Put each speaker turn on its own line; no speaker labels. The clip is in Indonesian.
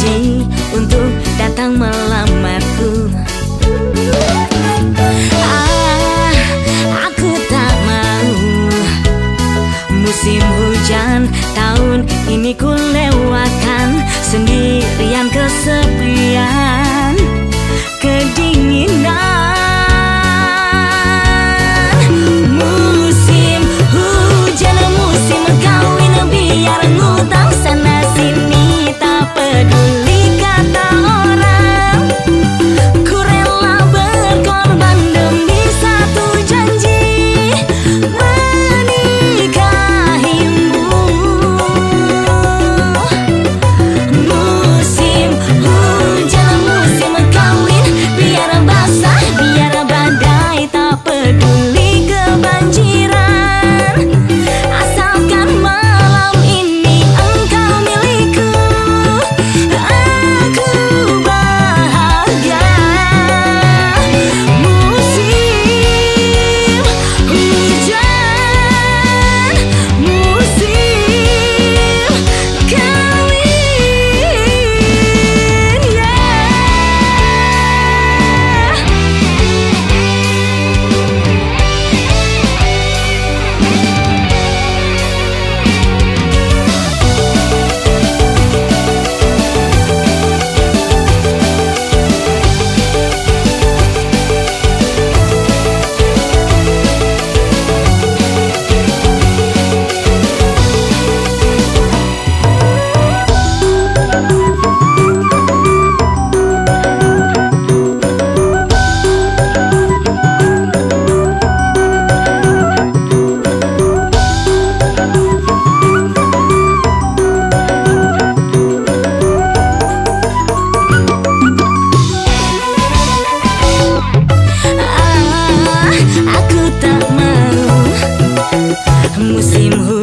janji untuk datang melamarku. Ah, aku tak mau. Musim hujan tahun ini ku lewatkan Sendirian kesepian. Musim hujan